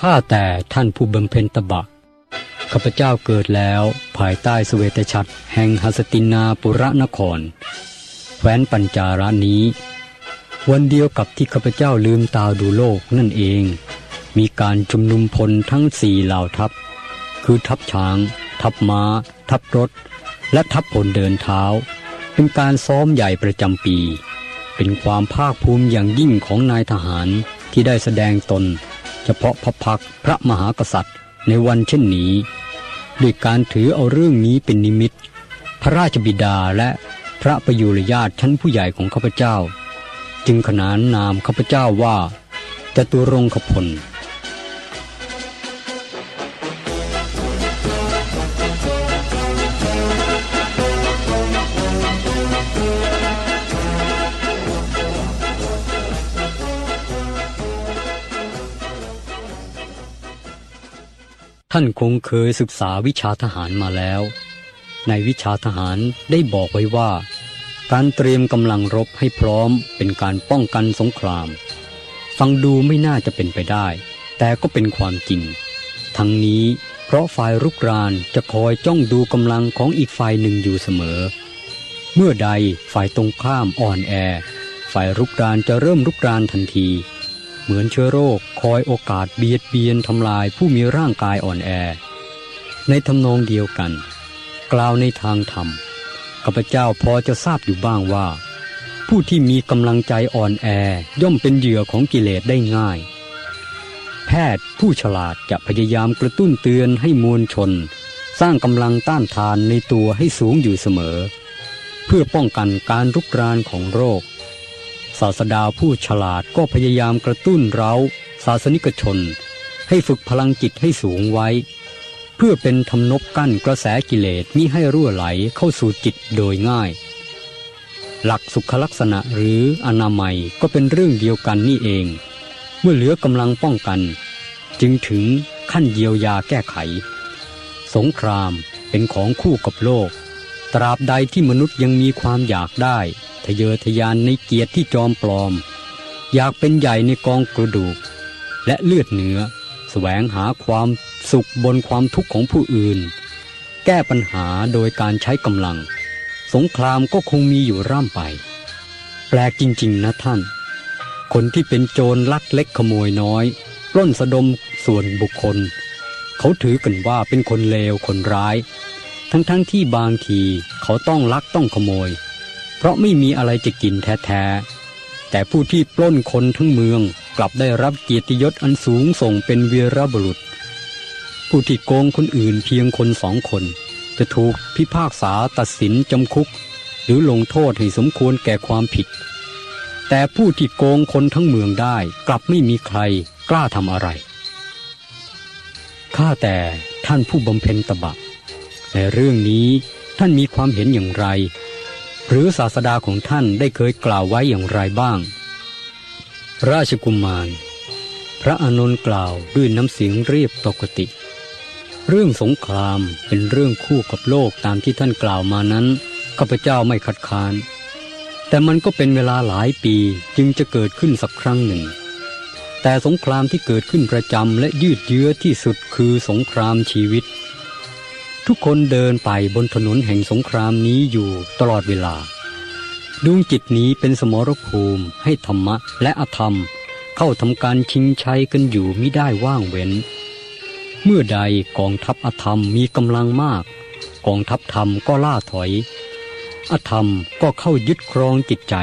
ข้าแต่ท่านผู้บำเพ็ญตบะ ข้าพเจ้าเกิดแล้วภายใต้สเวตฉัตรแห่งหัสตินาปุระนคร แคว้นปัญจารานี้ วันเดียวกับที่ข้าพเจ้าลืมตาดูโลกนั่นเอง มีการชุมนุมพลทั้งสี่เหล่าทัพ คือทัพช้าง ทัพม้า ทัพรถ และทัพพลเดินเท้า เป็นการซ้อมใหญ่ประจำปี เป็นความภาคภูมิอย่างยิ่งของนายทหารที่ได้แสดงตน ฉพาะพระพักพระมหากษัตริย์ในวันเช่นนี้ ด้วยการถือเอาเรื่องนี้เป็นนิมิต พระราชบิดาและพระประยุรญาติชั้นผู้ใหญ่ของข้าพเจ้า จึงขนานนามข้าพเจ้าว่าจตุรงคพล ท่านคงเคยศึกษาวิชาทหารมาแล้ว ในวิชาทหารได้บอกไว้ว่า การเตรียมกำลังรบให้พร้อมเป็นการป้องกันสงคราม ฟังดูไม่น่าจะเป็นไปได้ แต่ก็เป็นความจริง ทั้งนี้เพราะฝ่ายรุกรานจะคอยจ้องดูกำลังของอีกฝ่ายหนึ่งอยู่เสมอ เมื่อใดฝ่ายตรงข้ามอ่อนแอ ฝ่ายรุกรานจะเริ่มรุกรานทันที เหมือนเชื้อโรคคอยโอกาสเบียดเบียนทำลายผู้มีร่างกายอ่อนแอ ในทำนองเดียวกัน กล่าวในทางธรรมข้าพเจ้าพอจะทราบอยู่บ้างว่า ผู้ที่มีกำลังใจอ่อนแอย่อมเป็นเหยื่อของกิเลสได้ง่าย แพทย์ผู้ฉลาดจะพยายามกระตุ้นเตือนให้มวลชน สร้างกำลังต้านทานในตัวให้สูงอยู่เสมอ เพื่อป้องกันการรุกรานของโรค ศาสดาผู้ฉลาดก็พยายามกระตุ้นเราศาสนิกชน ให้ฝึกพลังจิตให้สูงไว้ เพื่อเป็นทำนบกั้นกระแสกิเลสมิให้รั่วไหลเข้าสู่จิตโดยง่าย หลักสุขลักษณะหรืออนามัยก็เป็นเรื่องเดียวกันนี่เอง เมื่อเหลือกำลังป้องกัน จึงถึงขั้นเยียวยาแก้ไข สงครามเป็นของคู่กับโลก ตราบใดที่มนุษย์ยังมีความอยากได้ ทะเยอทะยานในเกียรติที่จอมปลอม อยากเป็นใหญ่ในกองกระดูก และเลือดเนื้อแสวงหาความสุขบนความทุกข์ของผู้อื่น แก้ปัญหาโดยการใช้กำลัง สงครามก็คงมีอยู่ร่ำไป แปลกจริง ๆ นะท่าน คนที่เป็นโจรลักเล็กขโมยน้อยปล้นสะดมส่วนบุคคล เขาถือกันว่าเป็นคนเลวคนร้าย ทั้งๆทที่บางทีเขาต้องลักต้องขโมย เพราะไม่มีอะไรจะกินแท้ๆ แต่ผู้ที่ปล้นคนทั้งเมืองกลับได้รับเกียรติยศอันสูงส่งเป็นเวีรบุรุษ ผู้ที่โกงคนอื่นเพียงคนสองคน จะถูกพิพากษาตัดสินจำคุก หรือลงโทษให้สมควรแก่ความผิด แต่ผู้ที่โกงคนทั้งเมืองได้กลับไม่มีใครกล้าทำอะไรข้าแต่ท่านผู้บำเพ็ญตบะในเรื่องนี้ท่านมีความเห็นอย่างไร หรือศาสดาของท่านได้เคยกล่าวไว้อย่างไรบ้าง ราชกุมาร พระอานนท์กล่าวด้วยน้ำเสียงเรียบปกติ เรื่องสงครามเป็นเรื่องคู่กับโลกตามที่ท่านกล่าวมานั้นข้าพเจ้าไม่คัดค้าน แต่มันก็เป็นเวลาหลายปีจึงจะเกิดขึ้นสักครั้งหนึ่ง แต่สงครามที่เกิดขึ้นประจำและยืดเยื้อที่สุดคือสงครามชีวิต ทุกคนเดินไปบนถนนแห่งสงครามนี้อยู่ตลอดเวลา ดวงจิตนี้เป็นสมรภูมิให้ธรรมะและอธรรม เข้าทำการชิงชัยกันอยู่มิได้ว่างเว้น เมื่อใดกองทัพอธรรมมีกำลังมาก กองทัพธรรมก็ล่าถอย อธรรมก็เข้ายึดครองจิตใจ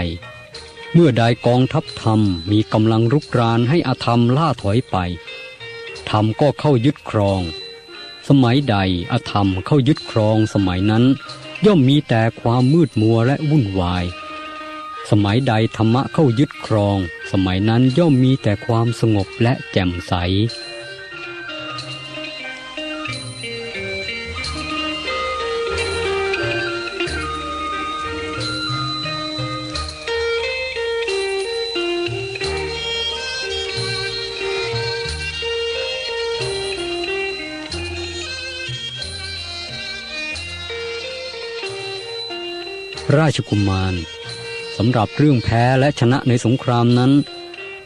เมื่อใดกองทัพธรรมมีกำลังรุกรานให้อธรรมล่าถอยไปธรรมก็เข้ายึดครอง สมัยใดอธรรมเข้ายึดครองสมัยนั้น ย่อมมีแต่ความมืดมัวและวุ่นวาย สมัยใดธรรมะเข้ายึดครอง สมัยนั้นย่อมมีแต่ความสงบและแจ่มใส ราชกุมารสำหรับเรื่องแพ้และชนะในสงครามนั้น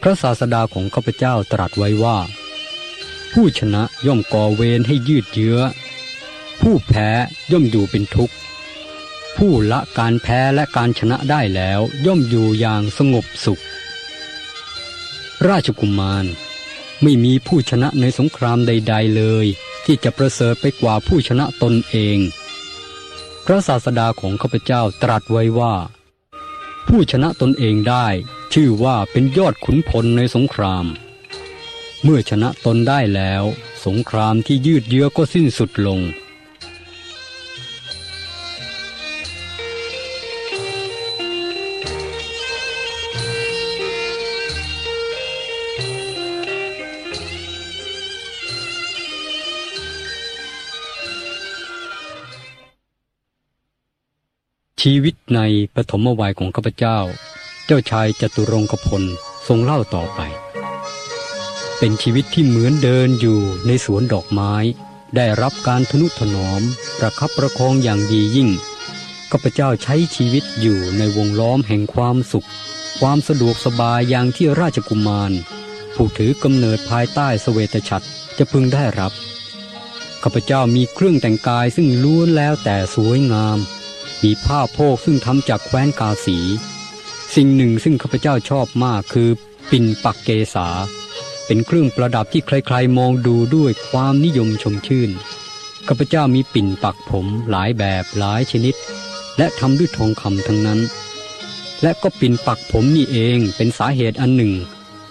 พระศาสดาของข้าพเจ้าตรัสไว้ว่า ผู้ชนะย่อมก่อเวรให้ยืดเยื้อ ผู้แพ้ย่อมอยู่เป็นทุกข์ ผู้ละการแพ้และการชนะได้แล้วย่อมอยู่อย่างสงบสุข ราชกุมารไม่มีผู้ชนะในสงครามใด ๆเลย ที่จะประเสริฐไปกว่าผู้ชนะตนเอง พระศาสดาของข้าพเจ้าตรัสไว้ว่า ผู้ชนะตนเองได้ชื่อว่าเป็นยอดขุนพลในสงคราม เมื่อชนะตนได้แล้ว สงครามที่ยืดเยื้อก็สิ้นสุดลง ชีวิตในปฐมวัยของข้าพเจ้า เจ้าชายจตุรงคพลทรงเล่าต่อไป เป็นชีวิตที่เหมือนเดินอยู่ในสวนดอกไม้ ได้รับการทนุถนอม ประคับประคองอย่างดียิ่งข้าพเจ้าใช้ชีวิตอยู่ในวงล้อมแห่งความสุข ความสะดวกสบายอย่างที่ราชกุมาร ผู้ถือกำเนิดภายใต้สเวตฉัตรจะพึงได้รับข้าพเจ้ามีเครื่องแต่งกายซึ่งล้วนแล้วแต่สวยงาม มีผ้าโพกซึ่งทำจากแคว้นกาสี สิ่งหนึ่งซึ่งข้าพเจ้าชอบมากคือ ปิ่นปักเกษา เป็นเครื่องประดับที่ใครๆมองดูด้วยความนิยมชมชื่นข้าพเจ้ามีปิ่นปักผมหลายแบบหลายชนิด และทำด้วยทองคำทั้งนั้น และก็ปิ่นปักผมนี่เองเป็นสาเหตุอันหนึ่ง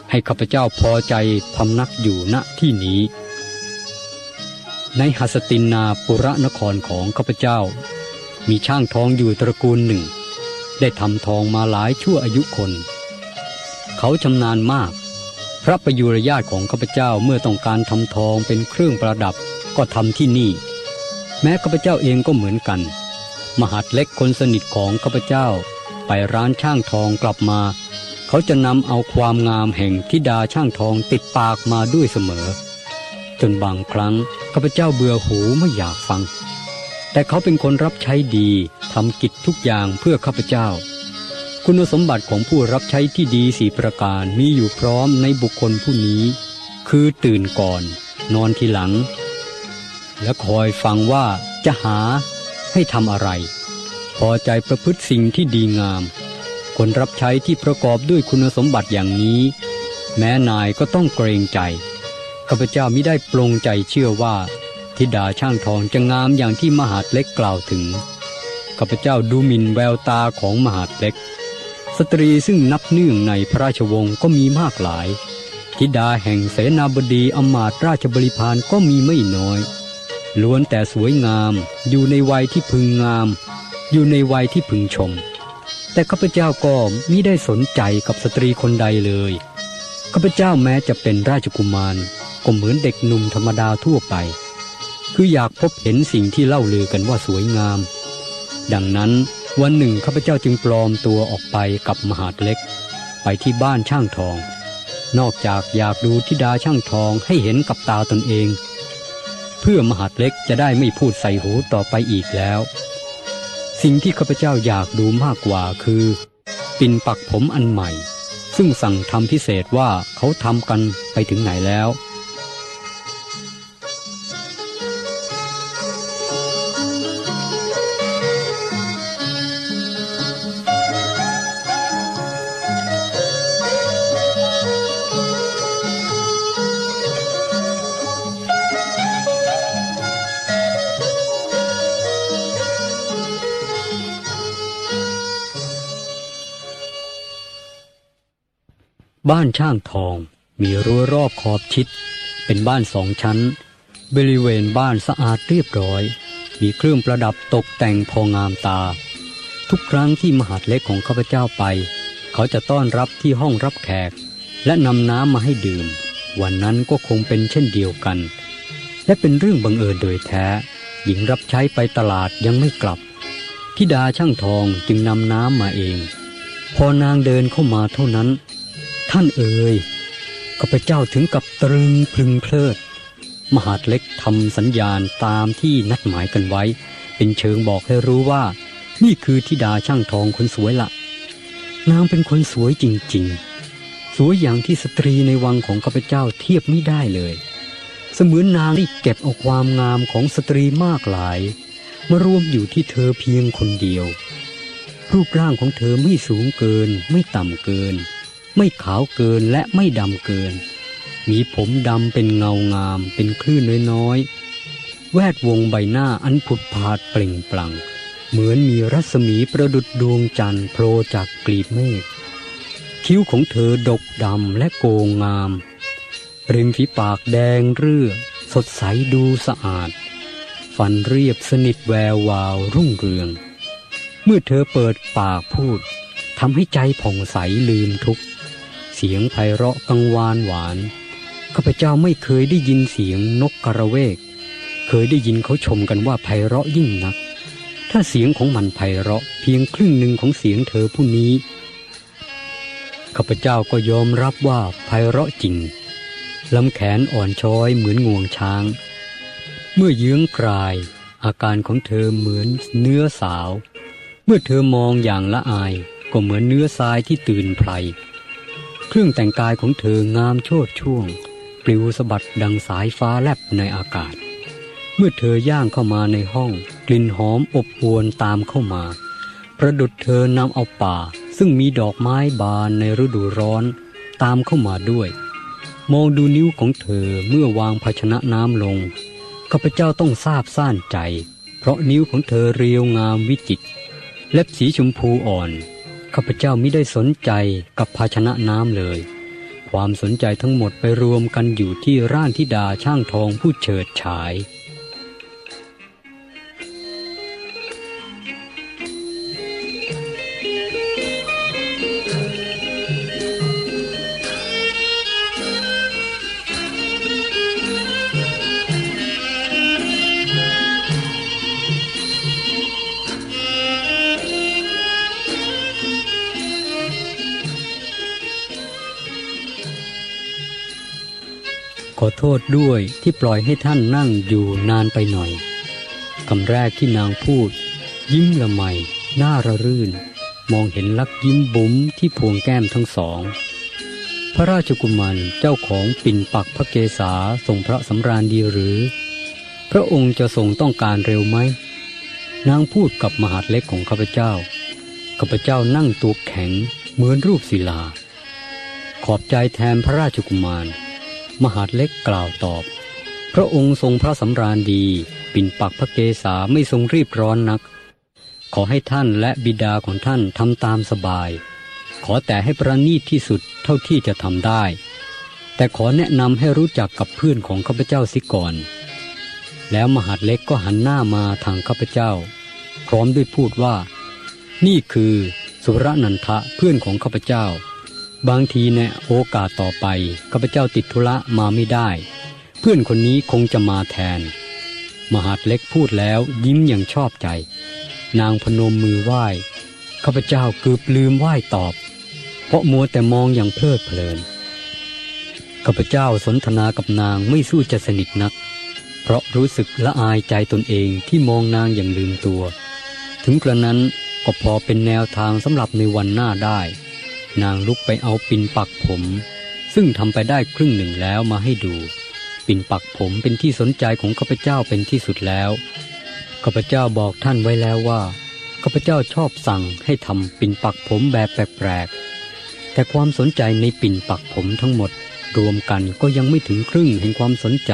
ให้ข้าพเจ้าพอใจพำนักอยู่ณที่นี้ ในหัสตินนาปุระนครของข้าพเจ้า มีช่างทองอยู่ตระกูลหนึ่ง ได้ทำทองมาหลายชั่วอายุคน เขาชำนาญมาก พระประยุรญาติของข้าพเจ้าเมื่อต้องการทำทองเป็นเครื่องประดับก็ทำที่นี่ แม้ข้าพเจ้าเองก็เหมือนกัน มหาดเล็กคนสนิทของข้าพเจ้า ไปร้านช่างทองกลับมา เขาจะนำเอาความงามแห่งทิดาช่างทองติดปากมาด้วยเสมอ จนบางครั้งข้าพเจ้าเบื่อหูไม่อยากฟัง แต่เขาเป็นคนรับใช้ดีทำกิจทุกอย่างเพื่อข้าพเจ้า คุณสมบัติของผู้รับใช้ที่ดีสีประการมีอยู่พร้อมในบุคคลผู้นี้ คือตื่นก่อน นอนทีหลัง และคอยฟังว่าจะหาให้ทำอะไร พอใจประพฤติสิ่งที่ดีงาม คนรับใช้ที่ประกอบด้วยคุณสมบัติอย่างนี้ แม้นายก็ต้องเกรงใจข้าพเจ้ามิได้ปรงใจเชื่อว่า ธิดาช่างทองจะงามอย่างที่มหาดเล็กกล่าวถึงข้าพเจ้าดูหมิ่นแววตาของมหาดเล็ก สตรีซึ่งนับเนื่องในพระราชวงศ์ก็มีมากหลาย ธิดาแห่งเสนาบดีอมาตราชบริพารก็มีไม่น้อย ล้วนแต่สวยงาม อยู่ในวัยที่พึงงาม อยู่ในวัยที่พึงชม แต่ข้าพเจ้าก็มิได้สนใจกับสตรีคนใดเลยข้าพเจ้าแม้จะเป็นราชกุมารก็เหมือนเด็กหนุ่มธรรมดาทั่วไป คืออยากพบเห็นสิ่งที่เล่าลือกันว่าสวยงาม ดังนั้นวันหนึ่งข้าพเจ้าจึงปลอมตัวออกไปกับมหาดเล็ก ไปที่บ้านช่างทอง นอกจากอยากดูทิดาช่างทองให้เห็นกับตาตนเอง เพื่อมหาดเล็กจะได้ไม่พูดใส่หูต่อไปอีกแล้ว สิ่งที่ข้าพเจ้าอยากดูมากกว่าคือ ปิ่นปักผมอันใหม่ ซึ่งสั่งทำพิเศษว่าเขาทำกันไปถึงไหนแล้ว บ้านช่างทองมีรั้วรอบขอบชิด เป็นบ้านสองชั้น บริเวณบ้านสะอาดเรียบร้อย มีเครื่องประดับตกแต่งพองามตา ทุกครั้งที่มหาดเล็กของข้าพเจ้าไป เขาจะต้อนรับที่ห้องรับแขก และนำน้ำมาให้ดื่ม วันนั้นก็คงเป็นเช่นเดียวกัน และเป็นเรื่องบังเอิญโดยแท้ หญิงรับใช้ไปตลาดยังไม่กลับธิดาช่างทองจึงนำน้ำมาเอง พอนางเดินเข้ามาเท่านั้น ท่านเอ๋ยข้าพเจ้าถึงกับตรึงพลึงเพลิด มหาดเล็กทำสัญญาณตามที่นัดหมายกันไว้ เป็นเชิงบอกให้รู้ว่า นี่คือธิดาช่างทองคนสวยละนางเป็นคนสวยจริงๆ สวยอย่างที่สตรีในวังของข้าพเจ้าเทียบไม่ได้เลย เสมือนนางที่เก็บเอาความงามของสตรีมากหลาย มารวมอยู่ที่เธอเพียงคนเดียว รูปร่างของเธอไม่สูงเกินไม่ต่ำเกิน ไม่ขาวเกินและไม่ดำเกิน มีผมดำเป็นเงางาม เป็นคลื่นน้อยๆ แวดวงใบหน้าอันผุดผาดเปล่งปลั่ง เหมือนมีรัศมีประดุดดวงจันทร์โผล่จากกลีบเมฆ คิ้วของเธอดกดำและโกงงาม ริมฝีปากแดงเรื่อ สดใสดูสะอาด ฟันเรียบสนิทแวววาวรุ่งเรือง เมื่อเธอเปิดปากพูดทำให้ใจผ่องใสลืมทุกข์ สียงไพเราะกังวานหวาน ข้าพเจ้าไม่เคยได้ยินเสียงนกกระเวก เคยได้ยินเขาชมกันว่าไพเราะยิ่งนัก ถ้าเสียงของมันไพเราะเพียงครึ่งหนึ่งของเสียงเธอผู้นี้ ข้าพเจ้าก็ยอมรับว่าไพเราะจริง ลำแขนอ่อนช้อยเหมือนงวงช้าง เมื่อเยื้องกลาย อาการของเธอเหมือนเนื้อสาว เมื่อเธอมองอย่างละอายก็เหมือนเนื้อทรายที่ตื่นไพร เครื่องแต่งกายของเธองามโชดช่วง ปลิวสะบัดดังสายฟ้าแลบในอากาศ เมื่อเธอย่างเข้ามาในห้อง กลิ่นหอมอบอวนตามเข้ามา ประดุดเธอนำเอาป่า ซึ่งมีดอกไม้บานในฤดูร้อน ตามเข้ามาด้วย มองดูนิ้วของเธอเมื่อวางภาชนะน้ำลงข้าพเจ้าต้องทราบซ่านใจ เพราะนิ้วของเธอเรียวงามวิจิตรเล็บสีชมพูอ่อน ข้าพเจ้าไม่ได้สนใจกับภาชนะน้ำเลย ความสนใจทั้งหมดไปรวมกันอยู่ที่ร่างทิดาช่างทองผู้เฉิดฉาย ขอโทษด้วยที่ปล่อยให้ท่านนั่งอยู่นานไปหน่อยคำแรกที่นางพูด ยิ้มละไมหน้าระรื่น มองเห็นลักยิ้มบุ๋มที่พวงแก้มทั้งสอง พระราชกุมารเจ้าของปิ่นปักพระเกศาทรงพระสำราญดีหรือ พระองค์จะทรงต้องการเร็วไหมนางพูดกับมหาดเล็กของข้าพเจ้าข้าพเจ้านั่งตัวแข็งเหมือนรูปศิลา ขอบใจแทนพระราชกุมาร มหาดเล็กกล่าวตอบ พระองค์ทรงพระสำราญดี ปิ่นปักพระเกศาไม่ทรงรีบร้อนนัก ขอให้ท่านและบิดาของท่านทำตามสบาย ขอแต่ให้ประณีตที่สุดเท่าที่จะทำได้ แต่ขอแนะนำให้รู้จักกับเพื่อนของข้าพเจ้าสิก่อน แล้วมหาดเล็กก็หันหน้ามาทางข้าพเจ้า พร้อมด้วยพูดว่า นี่คือสุรนันทะเพื่อนของข้าพเจ้า บางทีในโอกาสต่อไปข้าพเจ้าติดธุระมาไม่ได้ เพื่อนคนนี้คงจะมาแทน มหาดเล็กพูดแล้วยิ้มอย่างชอบใจ นางพนมมือไหว้ข้าพเจ้าเกือบลืมไหว้ตอบ เพราะมัวแต่มองอย่างเพลิดเพลินข้าพเจ้าสนทนากับนางไม่สู้จะสนิทนัก เพราะรู้สึกละอายใจตนเองที่มองนางอย่างลืมตัว ถึงกระนั้นก็พอเป็นแนวทางสำหรับในวันหน้าได้ นางลุกไปเอาปิ่นปักผม ซึ่งทำไปได้ครึ่งหนึ่งแล้วมาให้ดู ปิ่นปักผมเป็นที่สนใจของข้าพเจ้าเป็นที่สุดแล้วข้าพเจ้าบอกท่านไว้แล้วว่าข้าพเจ้าชอบสั่งให้ทำปิ่นปักผมแบบแปลกๆ แต่ความสนใจในปิ่นปักผมทั้งหมด รวมกันก็ยังไม่ถึงครึ่งแห่งความสนใจ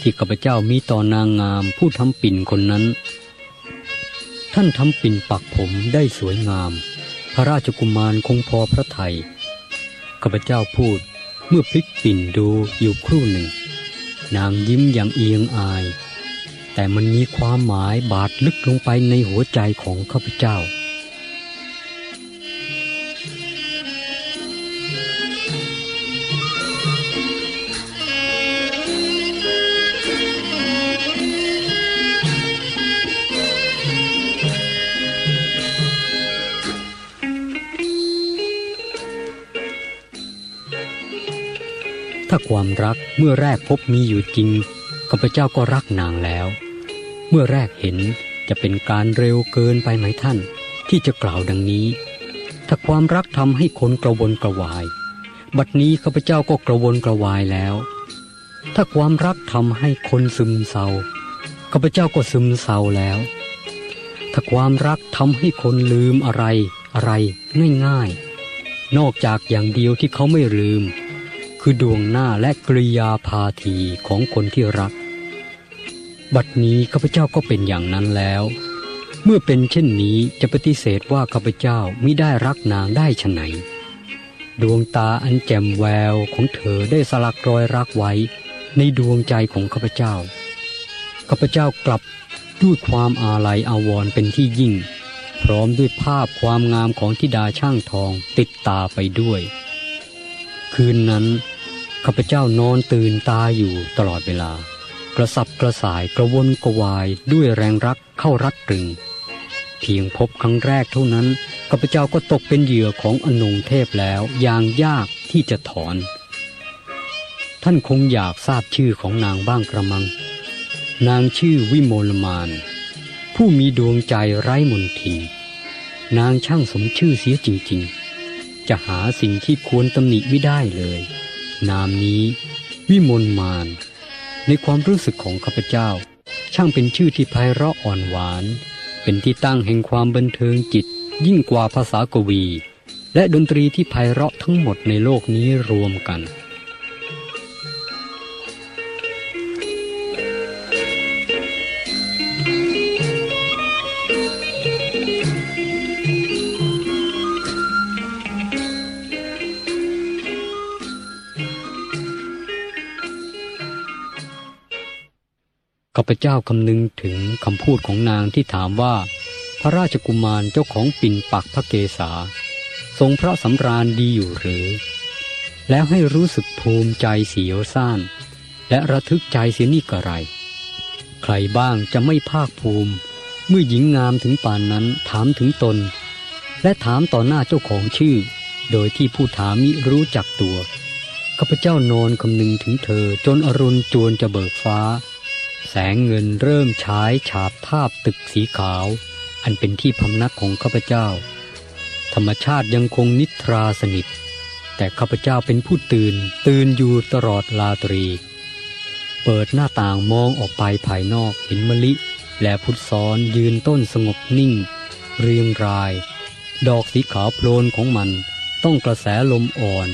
ที่ข้าพเจ้ามีต่อนางงามผู้ทำปิ่นคนนั้น ท่านทำปิ่นปักผมได้สวยงาม พระราชกุมารคงพอพระทยัยข้าพเจ้าพูดเมื่อพลิกปิ่นดูอยู่ครู่หนึ่ง นางยิ้มอย่างเอียงอาย แต่มันมีความหมายบาดลึกลงไปในหัวใจของข้าพเจ้า ความรักเมื่อแรกพบมีอยู่จริงข้าพเจ้าก็รักนางแล้ว เมื่อแรกเห็นจะเป็นการเร็วเกินไปไหมท่าน ที่จะกล่าวดังนี้ ถ้าความรักทำให้คนกระวนกระวาย บัดนี้ข้าพเจ้าก็กระวนกระวายแล้ว ถ้าความรักทำให้คนซึมเศร้าข้าพเจ้าก็ซึมเศร้าแล้ว ถ้าความรักทำให้คนลืมอะไรอะไรง่ายๆ นอกจากอย่างเดียวที่เขาไม่ลืม คือดวงหน้าและกริยาพาทีของคนที่รัก บัดนี้ข้าพเจ้าก็เป็นอย่างนั้นแล้ว เมื่อเป็นเช่นนี้จะปฏิเสธว่าข้าพเจ้ามิได้รักนางได้ฉไหน ดวงตาอันแจ่มแววของเธอได้สลักรอยรักไว้ ในดวงใจของข้าพเจ้าข้าพเจ้ากลับด้วยความอาลัยอาวรณ์เป็นที่ยิ่ง พร้อมด้วยภาพความงามของธิดาช่างทองติดตาไปด้วย คืนนั้น ข้าพเจ้านอนตื่นตาอยู่ตลอดเวลา กระสับกระส่ายกระวนกระวายด้วยแรงรักเข้ารัดตรึง เพียงพบครั้งแรกเท่านั้นข้าพเจ้าก็ตกเป็นเหยื่อของอนงเทพแล้วอย่างยากที่จะถอน ท่านคงอยากทราบชื่อของนางบ้างกระมัง นางชื่อวิโมลมาน ผู้มีดวงใจไร้มนทิน นางช่างสมชื่อเสียจริง ๆ จะหาสิ่งที่ควรตำหนิไม่ได้เลย นามนี้ วิมลมาน ในความรู้สึกของข้าพเจ้า ช่างเป็นชื่อที่ไพเราะอ่อนหวาน เป็นที่ตั้งแห่งความบันเทิงจิต ยิ่งกว่าภาษากวี และดนตรีที่ไพเราะทั้งหมดในโลกนี้รวมกัน ข้าพเจ้าคำนึงถึงคำพูดของนางที่ถามว่า พระราชกุมารเจ้าของปิ่นปักพระเกศาทรงพระสำราญดีอยู่หรือ แล้วให้รู้สึกภูมิใจเสียวซ่าน และระทึกใจเสียนี่กระไร ใครบ้างจะไม่ภาคภูมิ เมื่อหญิงงามถึงป่านนั้นถามถึงตน และถามต่อหน้าเจ้าของชื่อ โดยที่ผู้ถามมิรู้จักตัวข้าพเจ้านอนคำนึงถึงเธอจนอรุณจวนจะเบิกฟ้า แสงเงินเริ่มฉายฉาบทาบตึกสีขาว อันเป็นที่พำนักของข้าพเจ้า ธรรมชาติยังคงนิทราสนิท แต่ข้าพเจ้าเป็นผู้ตื่น ตื่นอยู่ตลอดลาตรี เปิดหน้าต่างมองออกไปภายนอกเห็นมะลิ และพุทธซ้อนยืนต้นสงบนิ่ง เรียงราย ดอกสีขาวโพลนของมันต้องกระแสลมอ่อน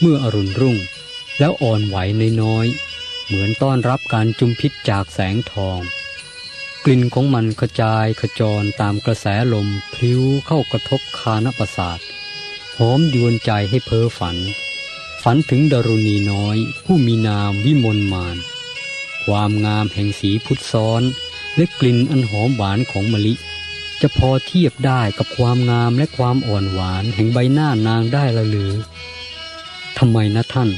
เมื่ออรุณรุ่ง แล้วอ่อนไหวน้อยๆ เหมือนต้อนรับการจุมพิษจากแสงทอง กลิ่นของมันกระจายขจรตามกระแสลมพลิ้วเข้ากระทบคานประสาทหอมยวนใจให้เพ้อฝัน ฝันถึงดารุณีน้อย ผู้มีนามวิมลมาน ความงามแห่งสีพุทธซ้อน และกลิ่นอันหอมหวานของมะลิ จะพอเทียบได้กับความงามและความอ่อนหวานแห่งใบหน้านางได้ละหรือทำไมนะท่าน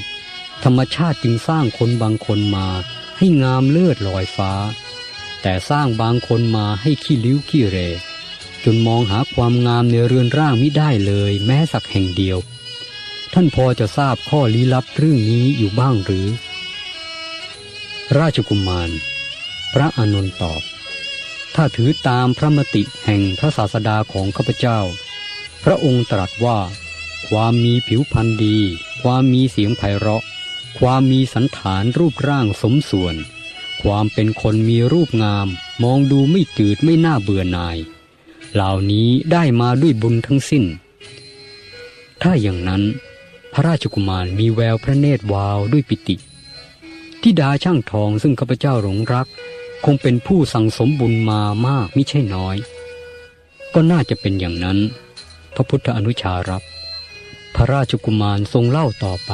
ธรรมชาติจึงสร้างคนบางคนมาให้งามเลิศลอยฟ้า แต่สร้างบางคนมาให้ขี้ลิ้วขี้เร จนมองหาความงามในเรือนร่างไมิได้เลยแม้สักแห่งเดียว ท่านพอจะทราบข้อลี้ลับเรื่องนี้อยู่บ้างหรือ ราชกุมาร พระอานนท์ตอบ ถ้าถือตามพระมติแห่งพระศาสดาของข้าพเจ้า พระองค์ตรัสว่า ความมีผิวพรรณดี ความมีเสียงไพเราะ ความมีสันฐานรูปร่างสมส่วน ความเป็นคนมีรูปงาม มองดูไม่จืดไม่น่าเบื่อหน่าย เหล่านี้ได้มาด้วยบุญทั้งสิ้น ถ้าอย่างนั้น พระราชกุมารมีแววพระเนตรวาวด้วยปิติทิดาช่างทองซึ่งข้าพเจ้าหลงรัก คงเป็นผู้สั่งสมบุญมามากมิใช่น้อย ก็น่าจะเป็นอย่างนั้น พระพุทธอนุชารับ พระราชกุมารทรงเล่าต่อไป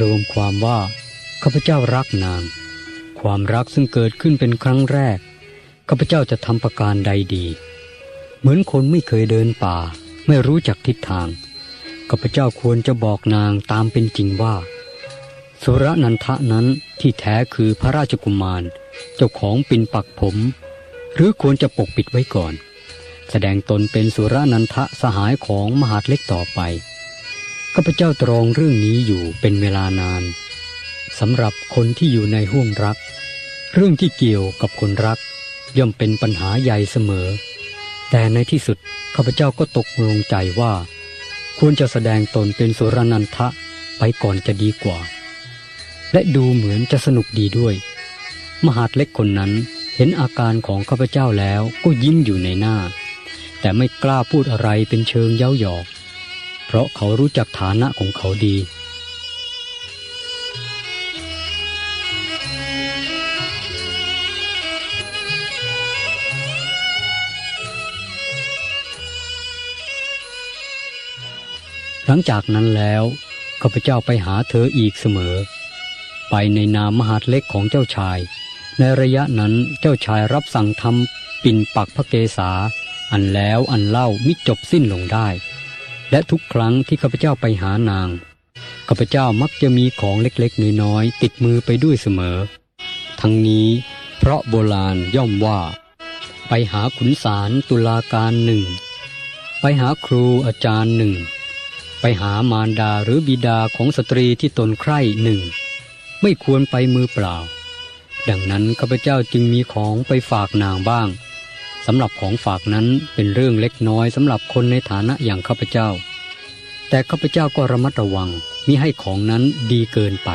รวมความว่าข้าพเจ้ารักนาง ความรักซึ่งเกิดขึ้นเป็นครั้งแรกข้าพเจ้าจะทำประการใดดี เหมือนคนไม่เคยเดินป่า ไม่รู้จักทิศทางข้าพเจ้าควรจะบอกนางตามเป็นจริงว่า สุรนันทะนั้นที่แท้คือพระราชกุมาร เจ้าของปินปักผม หรือควรจะปกปิดไว้ก่อน แสดงตนเป็นสุรนันทะสหายของมหาดเล็กต่อไป ข้าพเจ้าตรองเรื่องนี้อยู่เป็นเวลานานสำหรับคนที่อยู่ในห่วงรัก เรื่องที่เกี่ยวกับคนรัก ย่อมเป็นปัญหาใหญ่เสมอ แต่ในที่สุดข้าพเจ้าก็ตกลงใจว่า ควรจะแสดงตนเป็นสุรนันทะไปก่อนจะดีกว่า และดูเหมือนจะสนุกดีด้วย มหาดเล็กคนนั้นเห็นอาการของข้าพเจ้าแล้วก็ยิ้มอยู่ในหน้า แต่ไม่กล้าพูดอะไรเป็นเชิงเย้าหยอก เพราะเขารู้จักฐานะของเขาดี หลังจากนั้นแล้วข้าพเจ้าไปหาเธออีกเสมอ ไปในนามมหาดเล็กของเจ้าชาย ในระยะนั้นเจ้าชายรับสั่งทำปิ่นปักพระเกศาอันแล้วอันเล่ามิจบสิ้นลงได้ และทุกครั้งที่ข้าพเจ้าไปหานางข้าพเจ้ามักจะมีของเล็กๆน้อยๆติดมือไปด้วยเสมอ ทั้งนี้เพราะโบราณย่อมว่า ไปหาขุนศาลตุลาการหนึ่ง ไปหาครูอาจารย์หนึ่ง ไปหามารดาหรือบิดาของสตรีที่ตนใคร่หนึ่ง ไม่ควรไปมือเปล่า ดังนั้นข้าพเจ้าจึงมีของไปฝากนางบ้าง สำหรับของฝากนั้นเป็นเรื่องเล็กน้อยสำหรับคนในฐานะอย่างข้าพเจ้า แต่ข้าพเจ้าก็ระมัดระวังมิให้ของนั้นดีเกินไป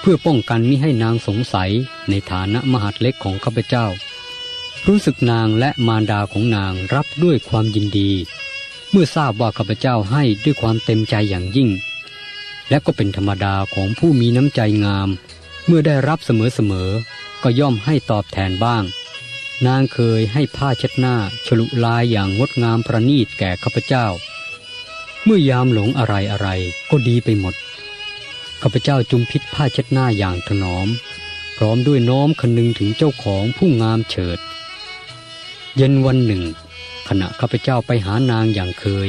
เพื่อป้องกันมิให้นางสงสัยในฐานะมหาดเล็กของข้าพเจ้า รู้สึกนางและมารดาของนางรับด้วยความยินดี เมื่อทราบว่าข้าพเจ้าให้ด้วยความเต็มใจอย่างยิ่ง และก็เป็นธรรมดาของผู้มีน้ำใจงาม เมื่อได้รับเสมอๆก็ย่อมให้ตอบแทนบ้าง นางเคยให้ผ้าเช็ดหน้าฉลุลายอย่างงดงามประณีตแก่ข้าพเจ้า เมื่อยามหลงอะไรอะไรก็ดีไปหมดข้าพเจ้าจุมพิษผ้าเช็ดหน้าอย่างถนอม พร้อมด้วยน้อมคนึงถึงเจ้าของผู้งามเฉิด เย็นวันหนึ่ง ขณะข้าพเจ้าไปหานางอย่างเคย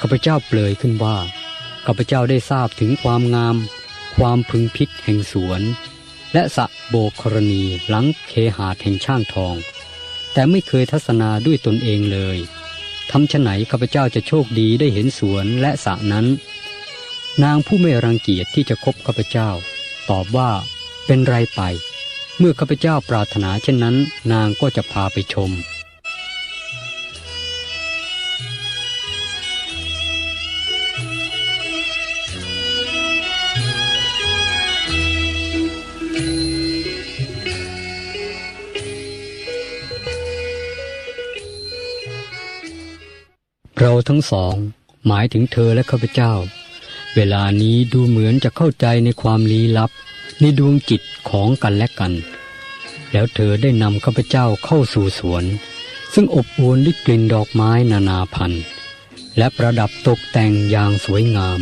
ข้าพเจ้าเปลยขึ้นว่าข้าพเจ้าได้ทราบถึงความงาม ความพึงพิษแห่งสวน และสะโบกรณีหลังเคหาแห่งช่างทอง แต่ไม่เคยทัศนาด้วยตนเองเลยทำฉไหนข้าพเจ้าจะโชคดีได้เห็นสวนและสระนั้น นางผู้ไม่รังเกียจที่จะคบข้าพเจ้า ตอบว่าเป็นไรไป เมื่อข้าพเจ้าปรารถนาเช่นนั้น นางก็จะพาไปชม เราทั้งสองหมายถึงเธอและข้าพเจ้า เวลานี้ดูเหมือนจะเข้าใจในความลี้ลับ ในดวงจิตของกันและกัน แล้วเธอได้นำข้าพเจ้าเข้าสู่สวน ซึ่งอบอวลด้วยกลิ่นดอกไม้นานาพันธุ์ และประดับตกแต่งอย่างสวยงาม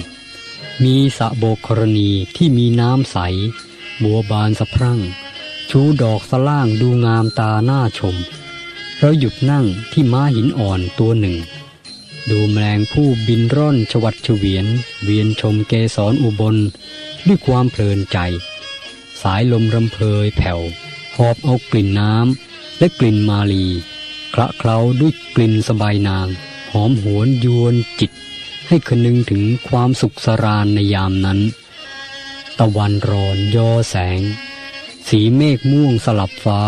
มีสะโบกกรณีที่มีน้ำใส บัวบานสะพรั่ง ชูดอกสล่างดูงามตาหน้าชม เราหยุดนั่งที่ม้าหินอ่อนตัวหนึ่ง ดูแมลงผู้บินร่อนชวัดเฉวียน เวียนชมเกสรอุบล ด้วยความเพลินใจ สายลมรำเพยแผ่ว หอบเอากลิ่นน้ำและกลิ่นมาลีคละเคล้าด้วยกลิ่นสบายนาง หอมหวนยวนจิต ให้คนึงถึงความสุขสรานในยามนั้น ตะวันร้อนย่อแสง สีเมฆม่วงสลับฟ้า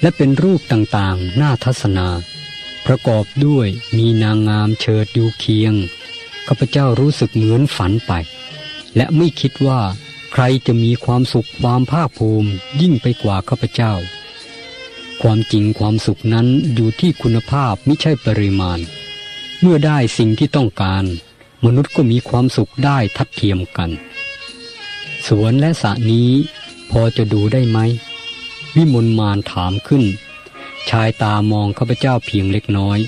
และเป็นรูปต่างๆ น่าทัศนา ประกอบด้วยมีนางงามเชิดอยู่เคียงข้าพเจ้ารู้สึกเหมือนฝันไป และไม่คิดว่าใครจะมีความสุขความภาคภูมิยิ่งไปกว่าข้าพเจ้า ความจริงความสุขนั้นอยู่ที่คุณภาพไม่ใช่ปริมาณ เมื่อได้สิ่งที่ต้องการ มนุษย์ก็มีความสุขได้ทัดเทียมกัน สวนและสระนี้พอจะดูได้ไหมวิมลมานถามขึ้น ชายตามองข้าพเจ้าเพียงเล็กน้อย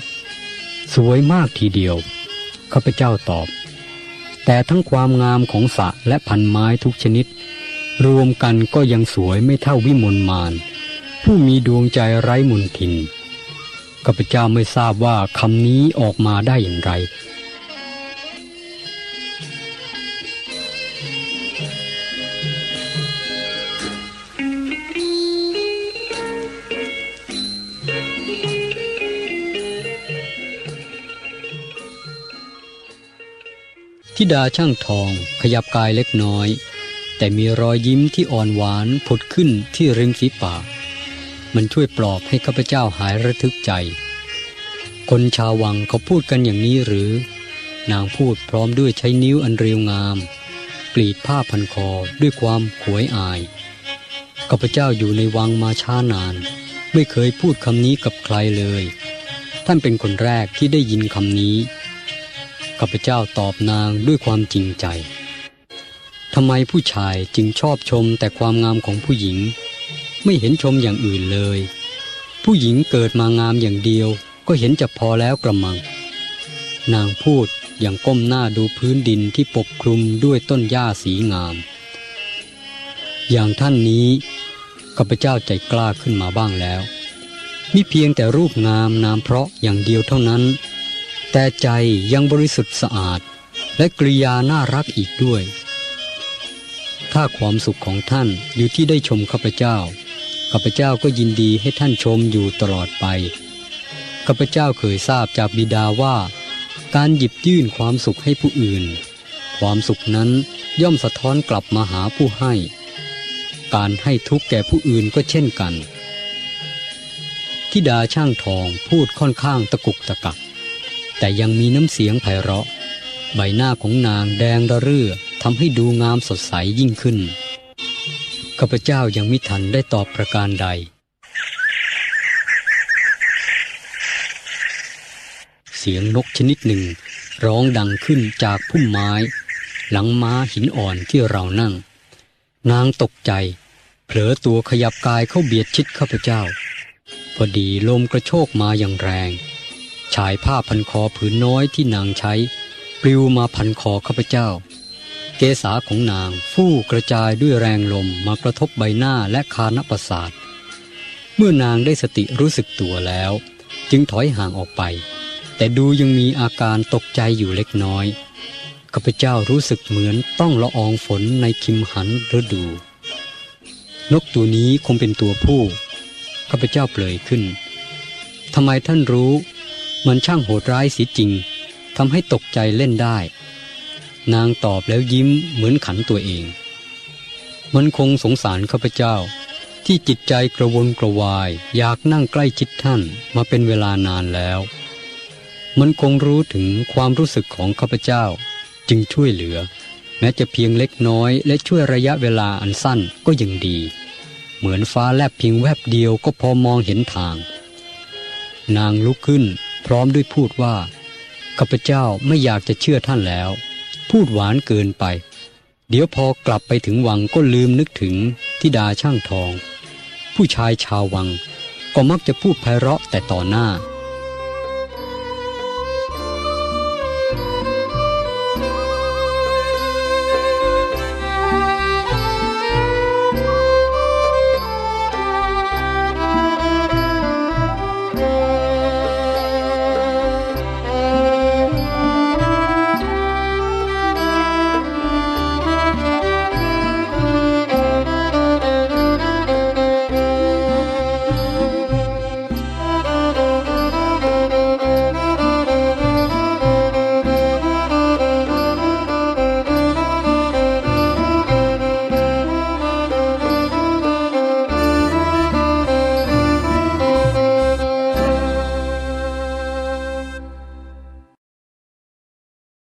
สวยมากทีเดียวข้าพเจ้าตอบ แต่ทั้งความงามของสระและพันไม้ทุกชนิด รวมกันก็ยังสวยไม่เท่าวิมลมาน ผู้มีดวงใจไร้มนทินข้าพเจ้าไม่ทราบว่าคำนี้ออกมาได้อย่างไร ทิดาช่างทองขยับกายเล็กน้อย แต่มีรอยยิ้มที่อ่อนหวานผุดขึ้นที่ริมฝีปาก มันช่วยปลอบให้ข้าพเจ้าหายระทึกใจ คนชาววังเขาพูดกันอย่างนี้หรือ นางพูดพร้อมด้วยใช้นิ้วอันเรียวงาม กรีดผ้าพันคอด้วยความขวยอายข้าพเจ้าอยู่ในวังมาช้านาน ไม่เคยพูดคำนี้กับใครเลย ท่านเป็นคนแรกที่ได้ยินคำนี้ ข้าพเจ้าตอบนางด้วยความจริงใจทำไมผู้ชายจึงชอบชมแต่ความงามของผู้หญิง ไม่เห็นชมอย่างอื่นเลย ผู้หญิงเกิดมางามอย่างเดียว ก็เห็นจะพอแล้วกระมัง นางพูดอย่างก้มหน้าดูพื้นดินที่ปกคลุมด้วยต้นหญ้าสีงาม อย่างท่านนี้ข้าพเจ้าใจกล้าขึ้นมาบ้างแล้วมิเพียงแต่รูปงามนามเพราะอย่างเดียวเท่านั้น แต่ใจยังบริสุทธิ์สะอาดและกริยาน่ารักอีกด้วย ถ้าความสุขของท่านอยู่ที่ได้ชมข้าพเจ้า ข้าพเจ้าก็ยินดีให้ท่านชมอยู่ตลอดไป ข้าพเจ้าเคยทราบจากบิดาว่า การหยิบยื่นความสุขให้ผู้อื่น ความสุขนั้นย่อมสะท้อนกลับมาหาผู้ให้ การให้ทุกข์แก่ผู้อื่นก็เช่นกันทิดาช่างทองพูดค่อนข้างตะกุกตะกัก แต่ยังมีน้ำเสียงไพเราะ ใบหน้าของนางแดงระเรื่อทำให้ดูงามสดใสยิ่งขึ้น ข้าพเจ้ายังมิทันได้ตอบประการใด เสียงนกชนิดหนึ่ง ร้องดังขึ้นจากพุ่มไม้ หลังม้าหินอ่อนที่เรานั่ง นางตกใจ เผลอตัวขยับกายเข้าเบียดชิดข้าพเจ้า พอดีลมกระโชกมาอย่างแรง ชายผ้าพันคอผืนน้อยที่นางใช้ ปลิวมาพันคอข้าพเจ้า เกษาของนางฟู่กระจายด้วยแรงลมมากระทบใบหน้าและคานประสาท เมื่อนางได้สติรู้สึกตัวแล้ว จึงถอยห่างออกไป แต่ดูยังมีอาการตกใจอยู่เล็กน้อยข้าพเจ้ารู้สึกเหมือนต้องละอองฝนในคิมหันฤดู นกตัวนี้คงเป็นตัวผู้ข้าพเจ้าเปลยขึ้นทำไมท่านรู้ มันช่างโหดร้ายสีจริงทำให้ตกใจเล่นได้ นางตอบแล้วยิ้มเหมือนขันตัวเอง มันคงสงสารข้าพเจ้า ที่จิตใจกระวนกระวาย อยากนั่งใกล้ชิดท่านมาเป็นเวลานานแล้ว มันคงรู้ถึงความรู้สึกของข้าพเจ้า จึงช่วยเหลือ แม้จะเพียงเล็กน้อยและช่วยระยะเวลาอันสั้นก็ยังดี เหมือนฟ้าแลบเพียงแวบเดียวก็พอมองเห็นทาง นางลุกขึ้น พร้อมด้วยพูดว่าข้าพเจ้าไม่อยากจะเชื่อท่านแล้ว พูดหวานเกินไป เดี๋ยวพอกลับไปถึงวังก็ลืมนึกถึงทิดาช่างทอง ผู้ชายชาววังก็มักจะพูดไพเราะแต่ต่อหน้า